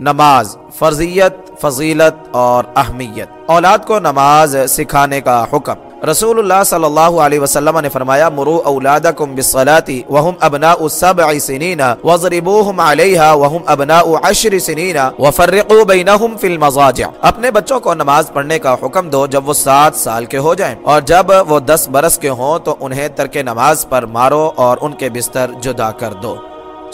نماز، فرضیت، فضیلت اور اہمیت۔ اولاد کو نماز سکھانے کا حکم۔ رسول اللہ صلی اللہ علیہ وسلم نے فرمایا، مرو اولادکم بالصلاة وهم ابناء سبع سنین وضربوهم علیہا وهم ابناء عشر سنین وفرقوا بینہم فی المضاجع۔ اپنے بچوں کو نماز پڑھنے کا حکم دو جب وہ سات سال کے ہو جائیں۔ اور جب وہ دس برس کے ہوں تو انہیں ترک نماز پر مارو اور ان کے بستر جدا کر دو۔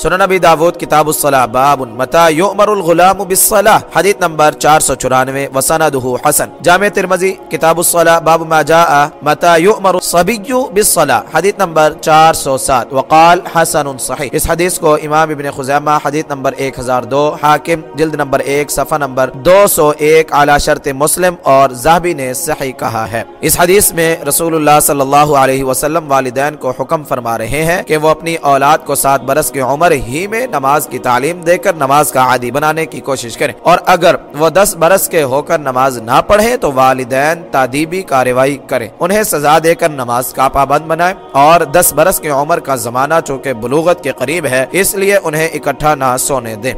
سنن نبی داود، کتاب الصلاح، باب متا یؤمر الغلام بالصلاح، حدیث نمبر 494 وسندہ حسن. جامع ترمذی، کتاب الصلاح، باب ما جاء متا یؤمر الصبی بالصلاح، حدیث نمبر 407 وقال حسن صحیح. اس حدیث کو امام ابن خزیمہ، حدیث نمبر 1002 حاکم، جلد نمبر 1 صفحہ نمبر 201 علی شرط مسلم اور زہبی نے صحیح کہا ہے۔ اس حدیث میں رسول اللہ صلی اللہ علیہ وسلم والدین کو حکم فرما رہے ہیں کہ وہ اپنی اولاد کو سات برس کی عمر عمر ہی میں نماز کی تعلیم دے کر نماز کا عادی بنانے کی کوشش کریں۔ اور اگر وہ دس برس کے ہو کر نماز نہ پڑھیں تو والدین تعدیبی کارروائی کریں۔ انہیں سزا دے کر نماز کا پابند بنائیں۔ اور دس برس کی عمر کا زمانہ چونکہ بلوغت کے قریب ہے، اس لیے انہیں اکٹھا نہ سونے دیں۔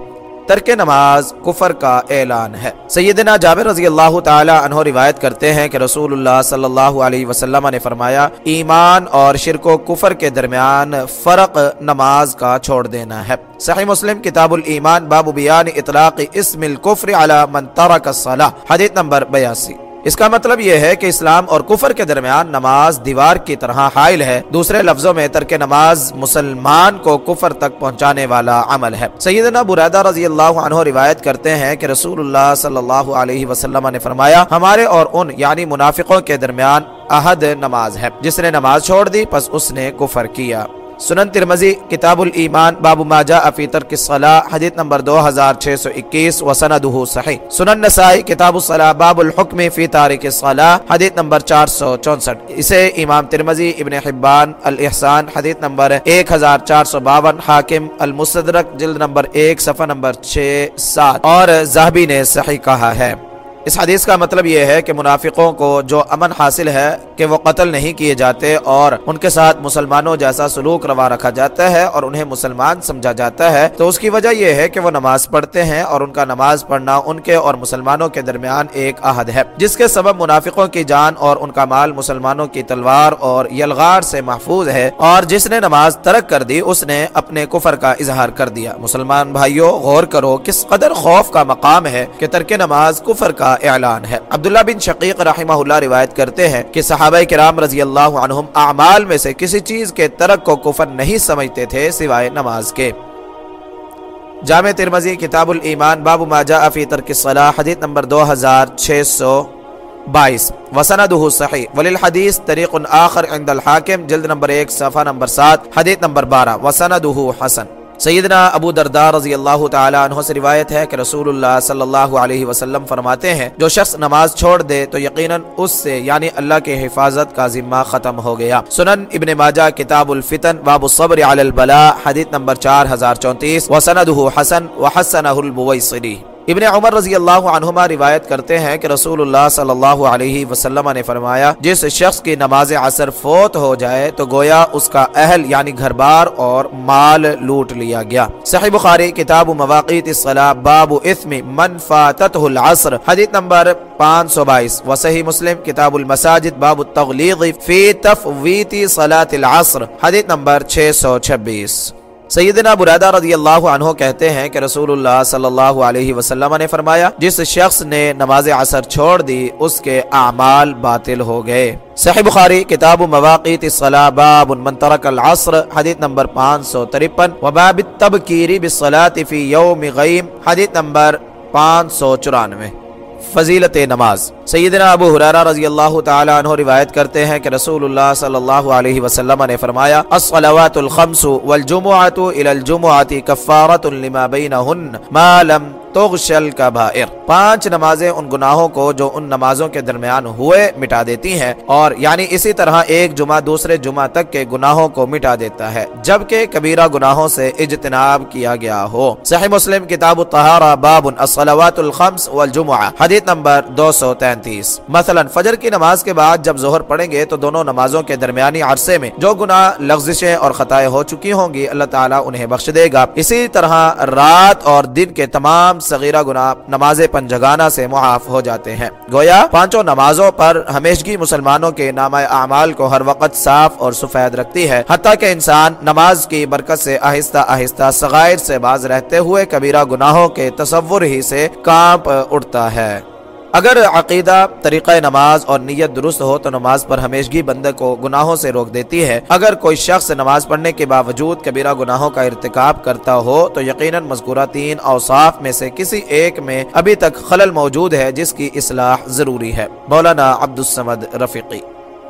ترک نماز کفر کا اعلان ہے۔ سیدنا جابر رضی اللہ تعالی عنہ روایت کرتے ہیں کہ رسول اللہ صلی اللہ علیہ وسلم نے فرمایا، ایمان اور شرک و کفر کے درمیان فرق نماز کا چھوڑ دینا ہے۔ صحیح مسلم کتاب الایمان باب بیان اطلاق اسم الکفر علی من ترک الصلاح حدیث نمبر بیاسی۔ اس کا مطلب یہ ہے کہ اسلام اور کفر کے درمیان نماز دیوار کی طرح حائل ہے۔ دوسرے لفظوں میں ترک نماز مسلمان کو کفر تک پہنچانے والا عمل ہے۔ سیدنا برادہ رضی اللہ عنہ روایت کرتے ہیں کہ رسول اللہ صلی اللہ علیہ وسلم نے فرمایا، ہمارے اور ان یعنی منافقوں کے درمیان عہد نماز ہے۔ جس نے نماز چھوڑ دی، پس اس نے کفر کیا۔ سنن ترمزی کتاب الایمان، باب ما جاء فی ترک الصلاة، حدیث نمبر 2621 وسندہ صحیح. سنن نسائی، کتاب الصلاة، باب الحکم فی تارک الصلاة، حدیث نمبر 464 اسے امام ترمزی ابن حبان، الاحسان، حدیث نمبر 1452 حاکم المصدرک جلد نمبر 1 صفحہ نمبر 6 7 اور زہبی نے صحیح کہا ہے۔ اس حدیث کا مطلب یہ ہے کہ منافقوں کو جو امن حاصل ہے کہ وہ قتل نہیں کیے جاتے اور ان کے ساتھ مسلمانوں جیسا سلوک روا رکھا جاتا ہے اور انہیں مسلمان سمجھا جاتا ہے، تو اس کی وجہ یہ ہے کہ وہ نماز پڑھتے ہیں اور ان کا نماز پڑھنا ان کے اور مسلمانوں کے درمیان ایک عہد ہے۔ جس کے سبب منافقوں کی جان اور ان کا مال مسلمانوں کی تلوار اور یلغار سے محفوظ ہے اور جس نے نماز ترک کر دی، اس نے اپنے کفر کا اظہار کر دیا۔ مسلمان بھائیوں غور کرو کس قدر خوف کا مقام ہے کہ ترک نماز کفر کا اعلان ہے۔ عبداللہ بن شقیق رحمہ اللہ روایت کرتے ہیں کہ صحابہ کرام رضی اللہ عنہم اعمال میں سے کسی چیز کے ترک کو کفر نہیں سمجھتے تھے سوائے نماز کے۔ جامع ترمزی کتاب الایمان، باب ما جاء فی ترک الصلاح حدیث نمبر دو ہزار چھ سو بائیس۔ وسندہ صحیح، وللحدیث طریق آخر عند الحاکم، جلد نمبر ایک، صفحہ نمبر سات، حدیث نمبر بارہ۔ وسندہ حسن۔ سیدنا ابو دردار رضی اللہ تعالی عنہ سے روایت ہے کہ رسول اللہ صلی اللہ علیہ وسلم فرماتے ہیں، جو شخص نماز چھوڑ دے تو یقیناً اس سے یعنی اللہ کے حفاظت کا ذمہ ختم ہو گیا۔ سنن ابن ماجہ، کتاب الفتن، باب الصبر علی البلاء، حدیث نمبر چار ہزار چونتیس، وسندہ حسن، وحسنہ البویصری ابن عمر رضی اللہ عنہما روایت کرتے ہیں کہ رسول اللہ صلی اللہ علیہ وسلم نے فرمایا، جس شخص کی نماز عصر فوت ہو جائے تو گویا اس کا اہل یعنی گھر بار اور مال لوٹ لیا گیا۔ صحیح بخاری، کتاب مواقیت الصلاة، باب اثم من فاتته العصر، حدیث نمبر 522 وصحیح مسلم، کتاب المساجد، باب التغلیظ فی تفویت صلاة العصر، حدیث نمبر 626 سیدنا برادہ رضی اللہ عنہ کہتے ہیں کہ رسول اللہ صلی اللہ علیہ وسلم نے فرمایا، جس شخص نے نماز عصر چھوڑ دی، اس کے اعمال باطل ہو گئے۔ صحیح بخاری، کتاب مواقیت الصلاة باب من ترک العصر، حدیث نمبر 553 وباب التبکیری بالصلاة فی یوم غیم، حدیث نمبر 594 فضیلت نماز۔ سیدنا ابو حرارہ رضی اللہ تعالی عنہ روایت کرتے ہیں کہ رسول اللہ صلی اللہ علیہ وسلم نے فرمایا، الصلوات الخمس والجمعات الى الجمعات کفارت لما بینہن ما لم تغشل کبائر پانچ نمازیں ان گناہوں کو جو ان نمازوں کے درمیان ہوئے مٹا دیتی ہیں اور یعنی اسی طرح ایک جمعہ دوسرے جمعہ تک کے گناہوں کو مٹا دیتا ہے، جبکہ کبیرہ گناہوں سے اجتناب کیا گیا ہو۔ صحیح مسلم، کتاب الطہارہ، باب الصلوات الخمس والجمعہ، حدیث نمبر دو سو تینتیس مثلا فجر کی نماز کے بعد جب ظہر پڑھیں گے تو دونوں نمازوں کے درمیانی عرصے میں جو گناہ، لغزشیں اور خطائیں ہو چکی ہوں گی، اللہ تعالیٰ انہیں بخش دے گا۔ اسی طرح رات اور دن کے تمام صغیرہ گناہ نماز پنجگانہ سے معاف ہو جاتے ہیں۔ گویا پانچوں نمازوں پر ہمیشگی مسلمانوں کے نام اعمال کو ہر وقت صاف اور سفید رکھتی ہے۔ حتیٰ کہ انسان نماز کی برکت سے آہستہ آہستہ سغائر سے باز رہتے ہوئے کبیرہ گناہوں کے تصور ہی سے کانپ اٹھتا ہے۔ اگر عقیدہ، طریقہ نماز اور نیت درست ہو تو نماز پر ہمیشگی بندے کو گناہوں سے روک دیتی ہے۔ اگر کوئی شخص نماز پڑھنے کے باوجود کبیرہ گناہوں کا ارتکاب کرتا ہو تو یقیناً مذکورہ تین اوصاف میں سے کسی ایک میں ابھی تک خلل موجود ہے جس کی اصلاح ضروری ہے۔ مولانا عبد السمد رفیقی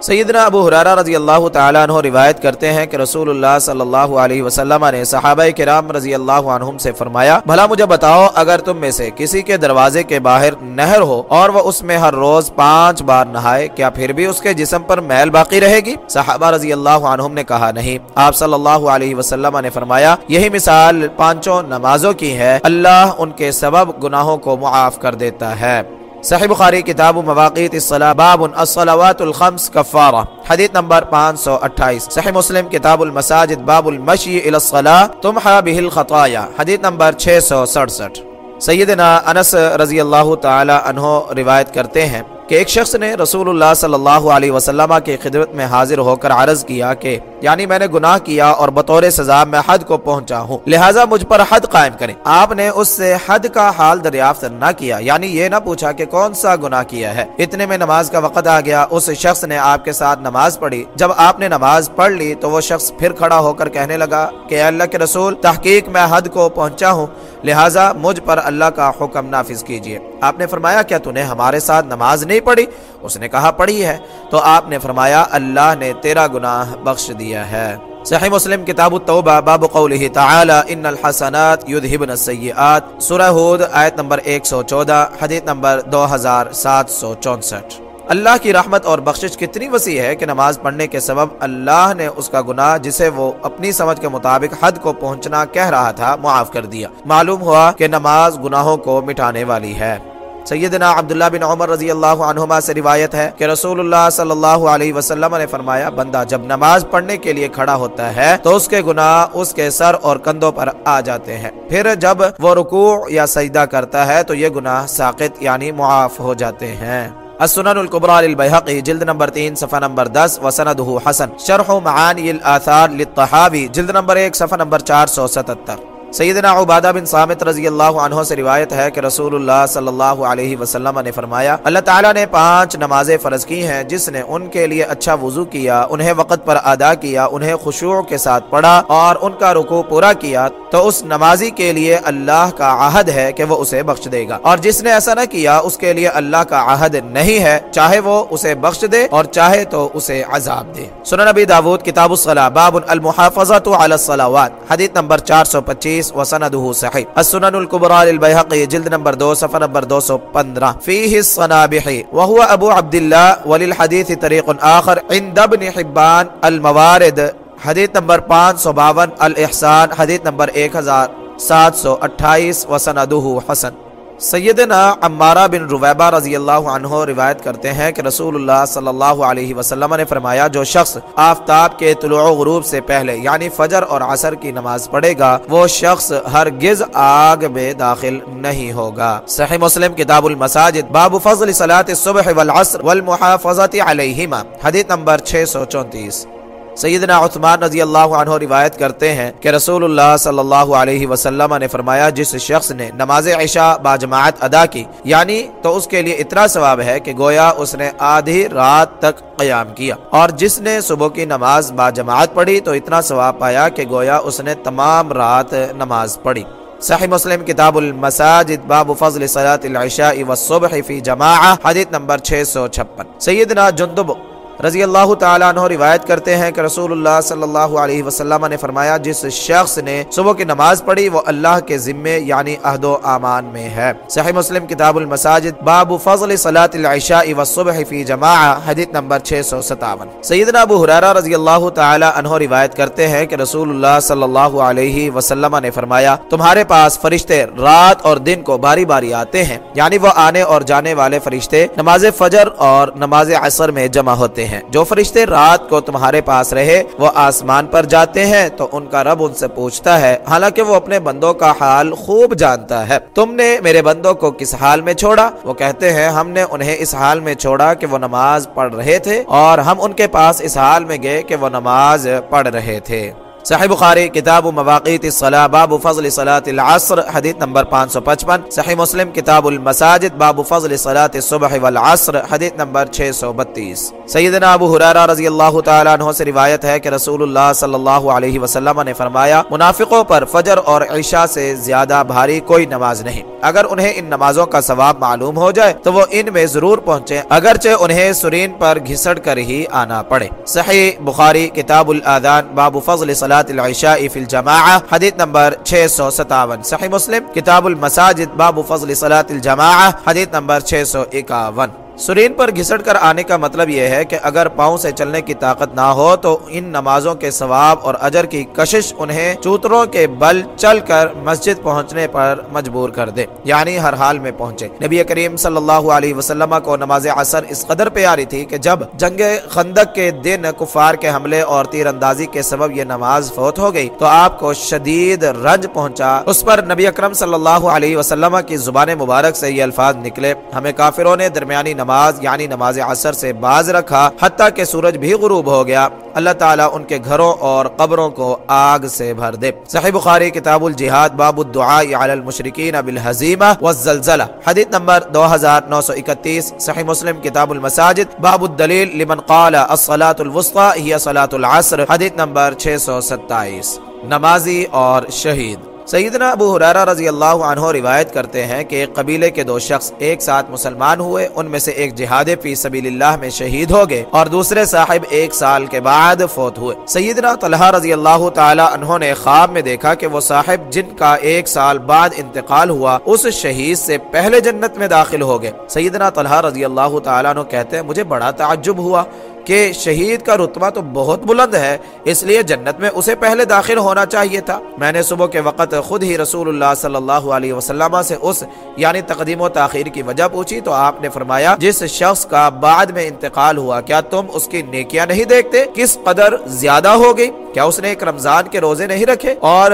سیدنا ابو حرارہ رضی اللہ تعالیٰ عنہ روایت کرتے ہیں کہ رسول اللہ صلی اللہ علیہ وسلم نے صحابہ کرام رضی اللہ عنہم سے فرمایا، بھلا مجھے بتاؤ، اگر تم میں سے کسی کے دروازے کے باہر نہر ہو اور وہ اس میں ہر روز پانچ بار نہائے، کیا پھر بھی اس کے جسم پر محل باقی رہے گی؟ صحابہ رضی اللہ عنہم نے کہا، نہیں۔ آپ صلی اللہ علیہ وسلم نے فرمایا، یہی مثال پانچوں نمازوں کی ہے، اللہ ان کے سبب گناہوں کو معاف کر دیتا ہے۔ صحیح بخاری کتاب مواقع الصلاة، باب الصلوات الخمس کفارہ، حدیث نمبر 528 صحیح مسلم کتاب المساجد، باب المشی الى الصلاة، تمحى به الخطایا، حدیث نمبر 667 سیدنا انس رضی اللہ تعالی عنہ روایت کرتے ہیں کہ ایک شخص نے رسول اللہ صلی اللہ علیہ وسلم کی خدمت میں حاضر ہو کر عرض کیا کہ یعنی میں نے گناہ کیا اور بطور سزا میں حد کو پہنچا ہوں، لہٰذا مجھ پر حد قائم کریں۔ آپ نے اس سے حد کا حال دریافت نہ کیا یعنی یہ نہ پوچھا کہ کون سا گناہ کیا ہے۔ اتنے میں نماز کا وقت آ گیا، اس شخص نے آپ کے ساتھ نماز پڑھی۔ جب آپ نے نماز پڑھ لی تو وہ شخص پھر کھڑا ہو کر کہنے لگا کہ اللہ کے رسول، تحقیق میں حد کو پہنچا ہوں، لہٰذا مجھ پر اللہ کا حکم نافذ کیجیے آپ نے فرمایا، کیا تو نے ہمارے ساتھ نماز نہیں پڑھی؟ اس نے کہا، پڑھی ہے. تو آپ نے فرمایا، اللہ نے تیرا گناہ بخش دیا ہے. صحیح مسلم کتاب التوبہ، باب قوله تعالی، ان الحسنات یذهبن السیئات. سورہ ہود، آیت نمبر 114 حدیث نمبر 2764 اللہ کی رحمت اور بخشش کتنی وسیع ہے کہ نماز پڑھنے کے سبب اللہ نے اس کا گناہ جسے وہ اپنی سمجھ کے مطابق حد کو پہنچنا کہہ رہا تھا معاف کر دیا۔ معلوم ہوا کہ نماز گناہوں کو مٹانے والی ہے۔ سیدنا عبداللہ بن عمر رضی اللہ عنہما سے روایت ہے کہ رسول اللہ صلی اللہ علیہ وسلم نے فرمایا، بندہ جب نماز پڑھنے کے لیے کھڑا ہوتا ہے تو اس کے گناہ اس کے سر اور کندھوں پر آ جاتے ہیں۔ پھر جب وہ رکوع یا سجدہ کرتا ہے تو یہ گناہ ساقط یعنی معاف ہو جاتے ہیں۔ السنن القبرى للبيهقي جلد نمبر تین صفحہ نمبر دس وسنده حسن. شرح معانی الآثار للطحاوی جلد نمبر ایک صفحہ نمبر چار سو ستتر. سیدنا عبادہ بن سامت رضی اللہ عنہ سے روایت ہے کہ رسول اللہ صلی اللہ علیہ وسلم نے فرمایا، اللہ تعالیٰ نے پانچ نمازیں فرض کی ہیں، جس نے ان کے لیے اچھا وضو کیا، انہیں وقت پر ادا کیا، انہیں خشوع کے ساتھ پڑھا اور ان کا رکوع پورا کیا۔ تو اس نمازی کے لیے اللہ کا عہد ہے کہ وہ اسے بخش دے گا۔ اور جس نے ایسا نہ کیا، اس کے لیے اللہ کا عہد نہیں ہے۔ چاہے وہ اسے بخش دے اور چاہے تو اسے عذاب دے۔ سنن نبی داود، کتاب الصلاة باب المحافظت علی الصلاوات، حدیث نمبر چار سو پچیس۔ حدیث وسنده صحیح۔ السنن الكبرى للبيهقي جلد نمبر 2 صفحہ نمبر دو سو پندرہ۔ فيه الصنابحي وهو ابو عبد الله وللحديث طريق آخر، عند ابن حبان الموارد۔ حدیث نمبر پانچ سو باون، الاحسان، حدیث نمبر ایک ہزار سات سو اٹھائیس، وسندہ حسن۔ سیدنا عمارہ بن رویبہ رضی اللہ عنہ روایت کرتے ہیں کہ رسول اللہ صلی اللہ علیہ وسلم نے فرمایا، جو شخص آفتاب کے طلوع و غروب سے پہلے یعنی فجر اور عصر کی نماز پڑھے گا، وہ شخص ہرگز آگ میں داخل نہیں ہوگا۔ صحیح مسلم کتاب المساجد، باب فضل صلاة الصبح والعصر والمحافظت علیہما، حدیث نمبر 634 سیدنا عثمان رضی اللہ عنہ روایت کرتے ہیں کہ رسول اللہ صلی اللہ علیہ وسلم نے فرمایا، جس شخص نے نماز عشاء باجماعت ادا کی یعنی تو اس کے لیے اتنا ثواب ہے کہ گویا اس نے آدھی رات تک قیام کیا۔ اور جس نے صبح کی نماز باجماعت پڑھی تو اتنا ثواب پایا کہ گویا اس نے تمام رات نماز پڑھی۔ صحیح مسلم کتاب المساجد، باب فضل صلاة العشاء والصبح فی جماعہ، حدیث نمبر 656 سیدنا جندب رضی اللہ تعالیٰ عنہ روایت کرتے ہیں کہ رسول اللہ صلی اللہ علیہ وسلم نے فرمایا، جس شخص نے صبح کی نماز پڑھی، وہ اللہ کے ذمے یعنی عہد و آمان میں ہے۔ صحیح مسلم کتاب المساجد، باب فضل صلاة العشاء والصبح فی جماعہ، حدیث نمبر 657 سیدنا ابو حرارہ رضی اللہ تعالیٰ عنہ روایت کرتے ہیں کہ رسول اللہ صلی اللہ علیہ وسلم نے فرمایا، تمہارے پاس فرشتے رات اور دن کو باری باری آتے ہیں یعنی وہ آنے اور جانے والے فرشتے نماز فجر اور نماز عصر میں جمع ہوتے ہیں۔ جو فرشتے رات کو تمہارے پاس رہے، وہ آسمان پر جاتے ہیں، تو ان کا رب ان سے پوچھتا ہے، حالانکہ وہ اپنے بندوں کا حال خوب جانتا ہے۔ تم نے میرے بندوں کو کس حال میں چھوڑا؟ وہ کہتے ہیں، ہم نے انہیں اس حال میں چھوڑا کہ وہ نماز پڑھ رہے تھے، اور ہم ان کے پاس اس حال میں گئے کہ وہ نماز پڑھ رہے تھے۔ صحیح بخاری، کتاب مواقع الصلاة، باب فضل صلاة العصر، حدیث نمبر 555 صحیح مسلم، کتاب المساجد، باب فضل صلاة الصبح والعصر، حدیث نمبر 632 سیدنا ابو حرارہ رضی اللہ تعالیٰ عنہ سے روایت ہے کہ رسول اللہ صلی اللہ علیہ وسلم نے فرمایا، منافقوں پر فجر اور عشاء سے زیادہ بھاری کوئی نماز نہیں۔ اگر انہیں ان نمازوں کا ثواب معلوم ہو جائے، تو وہ ان میں ضرور پہنچے اگرچہ انہیں سرین پر گھسڑ کر ہی آنا پڑے۔ صحیح بخاری، کتاب الادان باب فضل صلاة صلاة العشاء في الجماعة. حدیث نمبر 657 صحیح مسلم. کتاب المساجد باب فضل صلاة الجماعة. حدیث نمبر 651 سرین پر گھسٹ کر آنے کا مطلب یہ ہے کہ اگر پاؤں سے چلنے کی طاقت نہ ہو تو ان نمازوں کے ثواب اور اجر کی کشش انہیں چوتروں کے بل چل کر مسجد پہنچنے پر مجبور کر دے یعنی ہر حال میں پہنچے۔ نبی کریم صلی اللہ علیہ وسلم کو نماز عصر اس قدر پیاری تھی کہ جب جنگ خندق کے دن کفار کے حملے اور تیر اندازی کے سبب یہ نماز فوت ہو گئی تو آپ کو شدید رنج پہنچا۔ اس پر نبی اکرم صلی اللہ علیہ وسلم کی زبان مبارک سے یہ الفاظ نکلے۔ ہمیں کافروں نے درمیانی نماز نماز یعنی نماز عصر سے باز رکھا، حتیٰ کہ سورج بھی غروب ہو گیا۔ اللہ تعالیٰ ان کے گھروں اور قبروں کو آگ سے بھر دے۔ صحیح بخاری، کتاب الجہاد، باب الدعاء علی المشرکین بالحزیمہ والزلزلہ۔ حدیث نمبر 2931 صحیح مسلم، کتاب المساجد، باب الدلیل لمن قال الصلاة الوسطى هي صلاة العصر۔ حدیث نمبر 627 نمازی اور شہید۔ سیدنا ابو حرارہ رضی اللہ عنہ روایت کرتے ہیں کہ ایک قبیلے کے دو شخص ایک ساتھ مسلمان ہوئے، ان میں سے ایک جہاد فی سبیل اللہ میں شہید ہو گئے اور دوسرے صاحب ایک سال کے بعد فوت ہوئے۔ سیدنا طلحہ رضی اللہ تعالی عنہ نے خواب میں دیکھا کہ وہ صاحب جن کا ایک سال بعد انتقال ہوا، اس شہید سے پہلے جنت میں داخل ہو گئے۔ سیدنا طلحہ رضی اللہ تعالیٰ عنہ کہتے ہیں، مجھے بڑا تعجب ہوا کہ شہید کا رتبہ تو بہت بلند ہے، اس لیے جنت میں اسے پہلے داخل ہونا چاہیے تھا۔ میں نے صبح کے وقت خود ہی رسول اللہ صلی اللہ علیہ وسلم سے اس یعنی تقدیم و تاخیر کی وجہ پوچھی تو آپ نے فرمایا، جس شخص کا بعد میں انتقال ہوا، کیا تم اس کی نیکیاں نہیں دیکھتے؟ کس قدر زیادہ ہو گئی؟ کیا اس نے ایک رمضان کے روزے نہیں رکھے؟ اور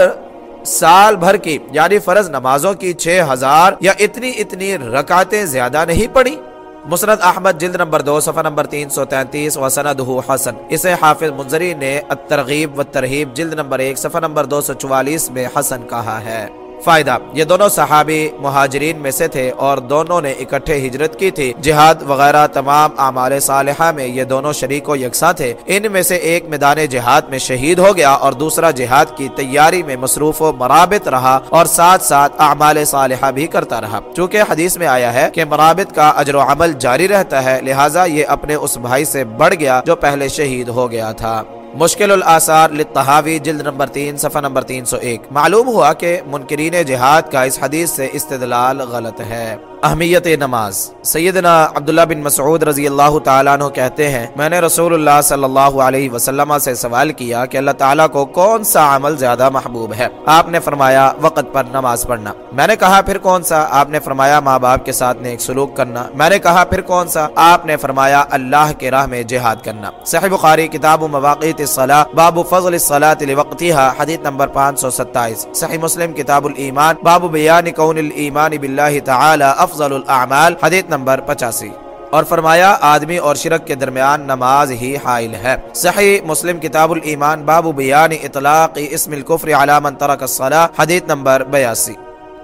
سال بھر کی یعنی فرض نمازوں کی چھ ہزار یا اتنی اتنی رکعتیں زیادہ نہیں پڑی مسند احمد جلد نمبر دو، صفحہ نمبر تین سو تینتیس و سندہ حسن. اسے حافظ منظری نے الترغیب و ترغیب جلد نمبر ایک، صفحہ نمبر دو سو چوالیس میں حسن کہا ہے۔ فائدہ۔ یہ دونوں صحابی مہاجرین میں سے تھے اور دونوں نے اکٹھے ہجرت کی تھی۔ جہاد وغیرہ تمام اعمال صالحہ میں یہ دونوں شریک و یکساں تھے۔ ان میں سے ایک میدان جہاد میں شہید ہو گیا اور دوسرا جہاد کی تیاری میں مصروف و مرابط رہا اور ساتھ ساتھ اعمال صالحہ بھی کرتا رہا۔ چونکہ حدیث میں آیا ہے کہ مرابط کا اجر و عمل جاری رہتا ہے، لہٰذا یہ اپنے اس بھائی سے بڑھ گیا جو پہلے شہید ہو گیا تھا۔ مشکل الاثار لطحاوی جلد نمبر تین، صفحہ نمبر تین سو ایک۔ معلوم ہوا کہ منکرین جہاد کا اس حدیث سے استدلال غلط ہے۔ اہمیت نماز۔ سیدنا عبداللہ بن مسعود رضی اللہ تعالیٰ عنہ کہتے ہیں، میں نے رسول اللہ صلی اللہ علیہ وسلم سے سوال کیا کہ اللہ تعالیٰ کو کون سا عمل زیادہ محبوب ہے؟ آپ نے فرمایا، وقت پر نماز پڑھنا۔ میں نے کہا، پھر کون سا؟ آپ نے فرمایا، ماں باپ کے ساتھ نیک سلوک کرنا۔ میں نے کہا، پھر کون سا؟ آپ نے فرمایا، اللہ کے راہ میں جہاد کرنا۔ صحیح بخاری، کتاب و مواقع الصلاة باب فضل الصلاة لوقتها، حدیث نمبر 527 صحیح مسلم، کتاب الایمان، باب بیان کون الایمان باللہ تعالی افضل الاعمال حدیث نمبر پچاسی۔ اور فرمایا، آدمی اور شرک کے درمیان نماز ہی حائل ہے۔ صحیح مسلم کتاب الایمان، باب بیان اطلاق اسم الكفر علی من ترک الصلاة، حدیث نمبر بیاسی۔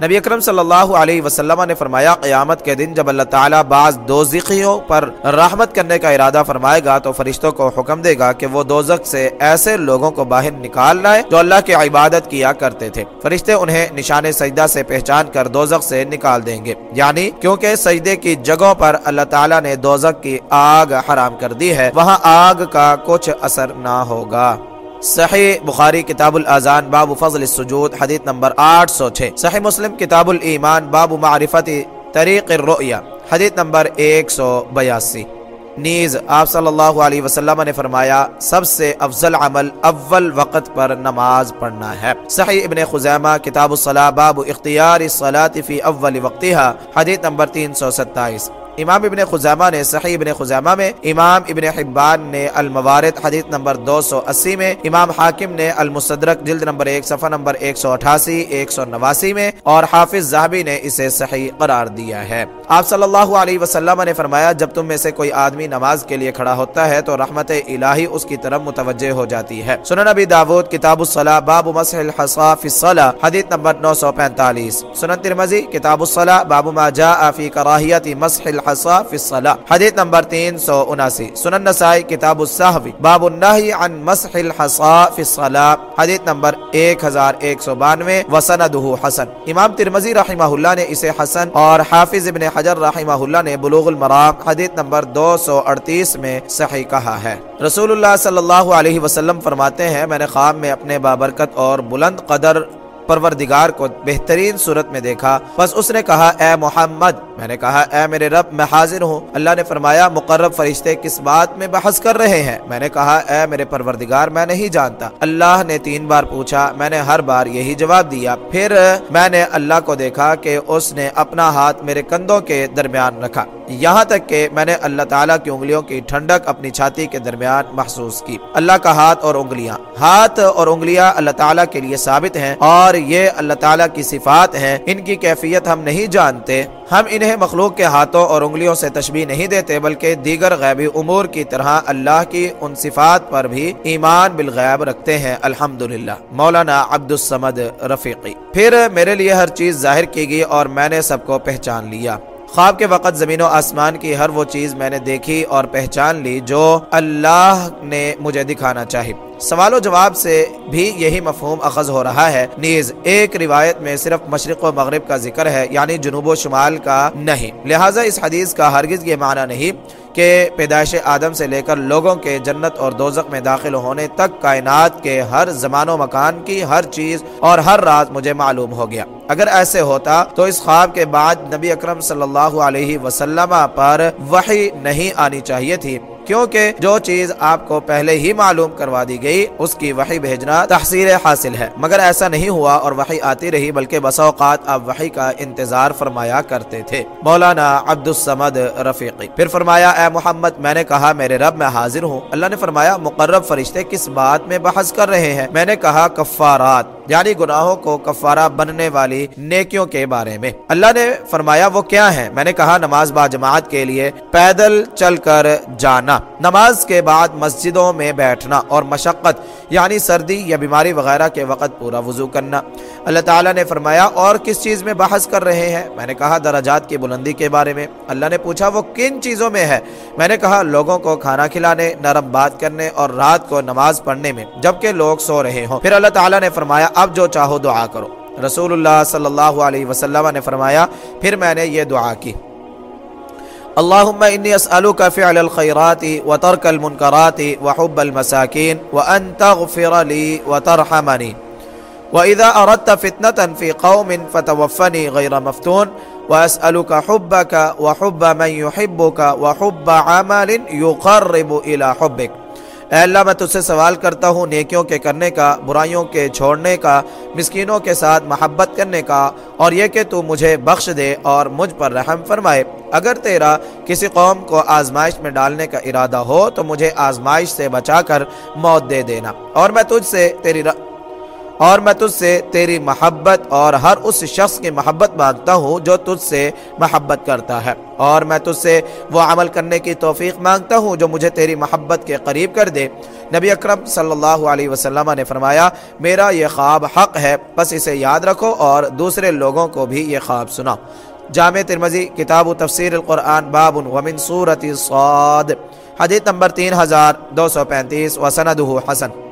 نبی اکرم صلی اللہ علیہ وسلم نے فرمایا، قیامت کے دن جب اللہ تعالیٰ بعض دوزخیوں پر رحمت کرنے کا ارادہ فرمائے گا، تو فرشتوں کو حکم دے گا کہ وہ دوزخ سے ایسے لوگوں کو باہر نکال لائے جو اللہ کی عبادت کیا کرتے تھے۔ فرشتے انہیں نشان سجدہ سے پہچان کر دوزخ سے نکال دیں گے۔ یعنی کیونکہ سجدے کی جگہوں پر اللہ تعالیٰ نے دوزخ کی آگ حرام کر دی ہے، وہاں آگ کا کچھ اثر نہ ہوگا۔ صحیح بخاری کتاب الازان باب فضل السجود، حدیث نمبر 806 صحیح مسلم کتاب الایمان، باب معرفت طریق الرؤیہ حدیث نمبر 182 نیز آپ صلی اللہ علیہ وسلم نے فرمایا، سب سے افضل عمل اول وقت پر نماز پڑھنا ہے۔ صحیح ابن خزیمہ، کتاب الصلاة، باب اختیار الصلاة فی اول وقتها، حدیث نمبر 327 امام ابن خزامہ نے، صحیح ابن خزامہ میں امام ابن حبان نے الموارد حدیث نمبر دو سو اسی میں، امام حاکم نے المصدرک جلد نمبر ایک، صفحہ نمبر ایک سو اٹھاسی، ایک سو نواسی میں، اور حافظ زہبی نے اسے صحیح قرار دیا ہے۔ آپ صلی اللہ علیہ وسلم نے فرمایا، جب تم میں سے کوئی آدمی نماز کے لیے کھڑا ہوتا ہے تو رحمت الہی اس کی طرف متوجہ ہو جاتی ہے۔ سنن نبی داود، کتاب الصلاح باب مسح الحصا فی الصلاح حدیث نمبر 945 سنن ترمزی کتاب الصلاح باب ما جاء فی کراہیت مسح الحصا فی الصلاح حدیث نمبر 379 سنن نسائی کتاب الصحوی باب النہی عن مسح الحصا فی الصلاح حدیث نمبر 1192 وسندہ حسن. امام ترمزی رحمہ اللہ نے اسے حسن اور حافظ ابن حجر رحمہ اللہ نے بلوغ المرام حدیث نمبر دو سو اڑتیس میں صحیح کہا ہے۔ رسول اللہ صلی اللہ علیہ وسلم فرماتے ہیں، میں نے خواب میں اپنے بابرکت اور بلند قدر پروردگار کو بہترین صورت میں دیکھا۔ بس اس نے کہا، اے محمد، میں نے کہا، اے میرے رب، میں حاضر ہوں۔ اللہ نے فرمایا، مقرب فرشتے کس بات میں بحث کر رہے ہیں؟ میں نے کہا، اے میرے پروردگار، میں نہیں جانتا۔ اللہ نے تین بار پوچھا، میں نے ہر بار یہی جواب دیا۔ پھر میں نے اللہ کو دیکھا کہ اس نے اپنا ہاتھ میرے کندھوں کے درمیان رکھا۔ یہاں تک کہ میں نے اللہ تعالیٰ کی انگلیوں کی ٹھنڈک اپنی چھاتی کے درمیان محسوس کی۔ اللہ کا ہاتھ اور انگلیاں۔ ہاتھ اور انگلیاں اللہ تعالیٰ کے لیے ثابت ہیں اور یہ اللہ تعالیٰ کی صفات ہیں۔ ان کی کیفیت ہم نہیں جانتے۔ ہم انہیں مخلوق کے ہاتھوں اور انگلیوں سے تشبیح نہیں دیتے، بلکہ دیگر غیبی امور کی طرح اللہ کی ان صفات پر بھی ایمان بالغیب رکھتے ہیں۔ الحمدللہ۔ مولانا عبد السمد رفیقی۔ پھر میرے لیے ہر چیز ظاہر کی گئی اور میں نے سب کو پہچان لیا۔ خواب کے وقت زمین و آسمان کی ہر وہ چیز میں نے دیکھی اور پہچان لی جو اللہ نے مجھے دکھانا چاہی۔ سوال و جواب سے بھی یہی مفہوم اخذ ہو رہا ہے۔ نیز، ایک روایت میں صرف مشرق و مغرب کا ذکر ہے یعنی جنوب و شمال کا نہیں۔ لہٰذا اس حدیث کا ہرگز یہ معنی نہیں کہ پیدائش آدم سے لے کر لوگوں کے جنت اور دوزق میں داخل ہونے تک کائنات کے ہر زمان و مکان کی ہر چیز اور ہر رات مجھے معلوم ہو گیا۔ اگر ایسے ہوتا تو اس خواب کے بعد نبی اکرم صلی اللہ علیہ وسلم پر وحی نہیں آنی چاہیے تھی۔ کیونکہ جو چیز آپ کو پہلے ہی معلوم کروا دی گئی، اس کی وحی بھیجنا تحصیل حاصل ہے۔ مگر ایسا نہیں ہوا اور وحی آتی رہی، بلکہ بس اوقات آپ وحی کا انتظار فرمایا کرتے تھے۔ مولانا عبد السمد رفیقی۔ پھر فرمایا، اے محمد، میں نے کہا میرے رب میں حاضر ہوں۔ اللہ نے فرمایا، مقرب فرشتے کس بات میں بحث کر رہے ہیں؟ میں نے کہا، کفارات۔ یعنی گناہوں کو کفارہ بننے والی نیکیوں کے بارے میں۔ اللہ نے فرمایا، وہ کیا ہے میں نے کہا، نماز با جماعت کے لیے پیدل چل کر جانا، نماز کے بعد مسجدوں میں بیٹھنا اور مشقت یعنی سردی یا بیماری وغیرہ کے وقت پورا وضو کرنا۔ اللہ تعالیٰ نے فرمایا، اور کس چیز میں بحث کر رہے ہیں؟ میں نے کہا، درجات کی بلندی کے بارے میں۔ اللہ نے پوچھا، وہ کن چیزوں میں ہے؟ میں نے کہا، لوگوں کو کھانا کھلانے، نرم بات کرنے اور رات کو نماز پڑھنے میں، جبکہ لوگ سو رہے ہوں۔ پھر اللہ تعالیٰ نے فرمایا اب جو چاہو دعا کرو۔ رسول اللہ صلی اللہ علیہ وسلم نے فرمایا، پھر میں نے یہ دعا کی۔ اللهم إني أسألك فعل الخيرات وترك المنكرات وحب المساكين وأن تغفر لي وترحمني وإذا أردت فتنة في قوم فتوفني غير مفتون۔ وأسألك حبك وحب من يحبك وحب عمل يقرب إلى حبك اے اللہ، میں تجھ سے سوال کرتا ہوں، نیکیوں کے کرنے کا، برائیوں کے چھوڑنے کا، مسکینوں کے ساتھ محبت کرنے کا، اور یہ کہ تو مجھے بخش دے اور مجھ پر رحم فرمائے۔ اگر تیرا کسی قوم کو آزمائش میں ڈالنے کا ارادہ ہو، تو مجھے آزمائش سے بچا کر موت دے دینا۔ اور میں تجھ سے تیری اور میں تجھ سے تیری محبت اور ہر اس شخص کی محبت مانگتا ہوں جو تجھ سے محبت کرتا ہے۔ اور میں تجھ سے وہ عمل کرنے کی توفیق مانگتا ہوں جو مجھے تیری محبت کے قریب کر دے۔ نبی اکرم صلی اللہ علیہ وسلم نے فرمایا، میرا یہ خواب حق ہے بس اسے یاد رکھو اور دوسرے لوگوں کو بھی یہ خواب سنا جامع ترمزی کتاب و تفسیر القرآن، باب ومن صورت صاد حدیث نمبر تین ہزار دو سو پینتیس وسندہ حسن۔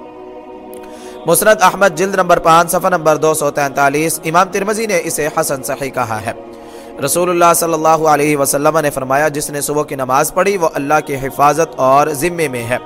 مسرت احمد جلد نمبر پانچ، صفحہ نمبر دو سو تینتالیس، امام ترمزی نے اسے حسن صحیح کہا ہے۔ رسول اللہ صلی اللہ علیہ وسلم نے فرمایا، جس نے صبح کی نماز پڑھی، وہ اللہ کی حفاظت اور ذمے میں ہے۔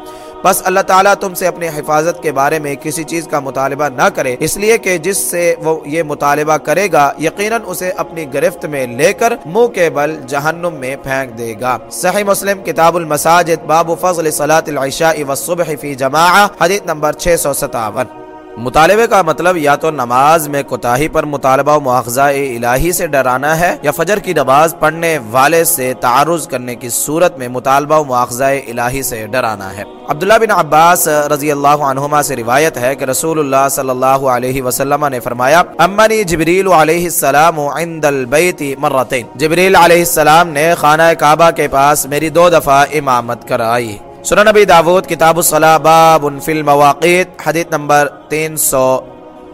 بس اللہ تعالیٰ تم سے اپنی حفاظت کے بارے میں کسی چیز کا مطالبہ نہ کرے، اس لیے کہ جس سے وہ یہ مطالبہ کرے گا، یقیناً اسے اپنی گرفت میں لے کر منہ کے بل جہنم میں پھینک دے گا۔ صحیح مسلم، کتاب المساجد، باب فضل صلاة العشاء والصبح فی جماعہ حدیث نمبر 657 مطالبے کا مطلب یا تو نماز میں کوتاہی پر مطالبہ و مواخذہ الہی سے ڈرانا ہے یا فجر کی نماز پڑھنے والے سے تعارض کرنے کی صورت میں مطالبہ و مواخذہ الہی سے ڈرانا ہے۔ عبداللہ بن عباس رضی اللہ عنہما سے روایت ہے کہ رسول اللہ صلی اللہ علیہ وسلم نے فرمایا، امنی جبریل علیہ السلام عند البیت مرتین۔ جبریل علیہ السلام نے خانہ کعبہ کے پاس میری دو دفعہ امامت کرائی۔ سنن نبی داود، کتاب الصلاح، باب فی المواقیت، حدیث نمبر تین سو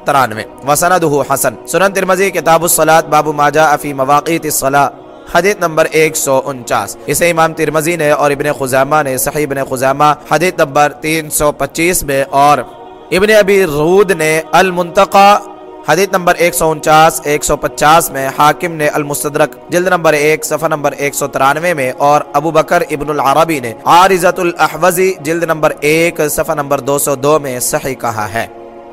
ترانوے وسندہ حسن. سنن ترمزی کتاب الصلاح، باب ما جاء فی مواقیت الصلاح، حدیث نمبر ایک سو انچاس. اسے امام ترمزی نے اور ابن خزامہ نے، صحیح ابن خزامہ، حدیث نمبر تین سو پچیس میں اور ابن ابی رود نے المنتقى حدیث نمبر ایک سو انچاس، ایک سو پچاس میں حاکم نے المستدرک، جلد نمبر ایک، صفحہ نمبر ایک سو ترانوے میں اور ابو بکر ابن العربی نے عارضت الاحوزی جلد نمبر ایک، صفحہ نمبر دو سو دو میں صحیح کہا ہے۔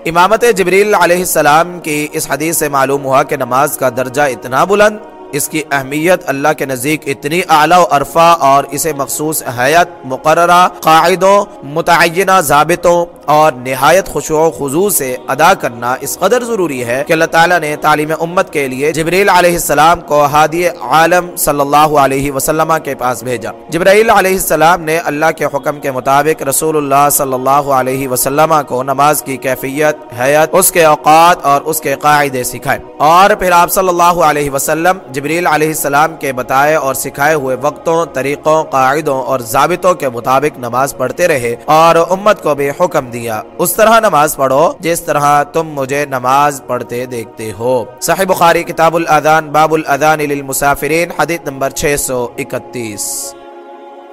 امامت جبریل علیہ السلام کی اس حدیث سے معلوم ہوا کہ نماز کا درجہ اتنا بلند اس کی اہمیت اللہ کے نزدیک اتنی اعلیٰ و عرفہ اور اسے مخصوص حیات مقررہ قاعدوں، متعینہ ضابطوں اور نہایت خوشو و خضوع سے ادا کرنا اس قدر ضروری ہے کہ اللہ تعالیٰ نے تعلیم امت کے لیے جبریل علیہ السلام کو ہادی عالم صلی اللہ علیہ وسلم کے پاس بھیجا۔ جبرائیل علیہ السلام نے اللہ کے حکم کے مطابق رسول اللہ صلی اللہ علیہ وسلم کو نماز کی کیفیت، حیات، اس کے اوقات اور اس کے قاعدے سکھائے۔ اور پھر آپ صلی اللہ علیہ وسلم جبریل علیہ السلام کے بتائے اور سکھائے ہوئے وقتوں، طریقوں، قاعدوں اور ضابطوں کے مطابق نماز پڑھتے رہے اور امت کو بھی حکم دیا۔ اس طرح نماز پڑھو جس طرح تم مجھے نماز پڑھتے دیکھتے ہو۔ صحیح بخاری، کتاب الادان، باب الادان للمسافرین، حدیث نمبر 631